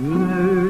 Günü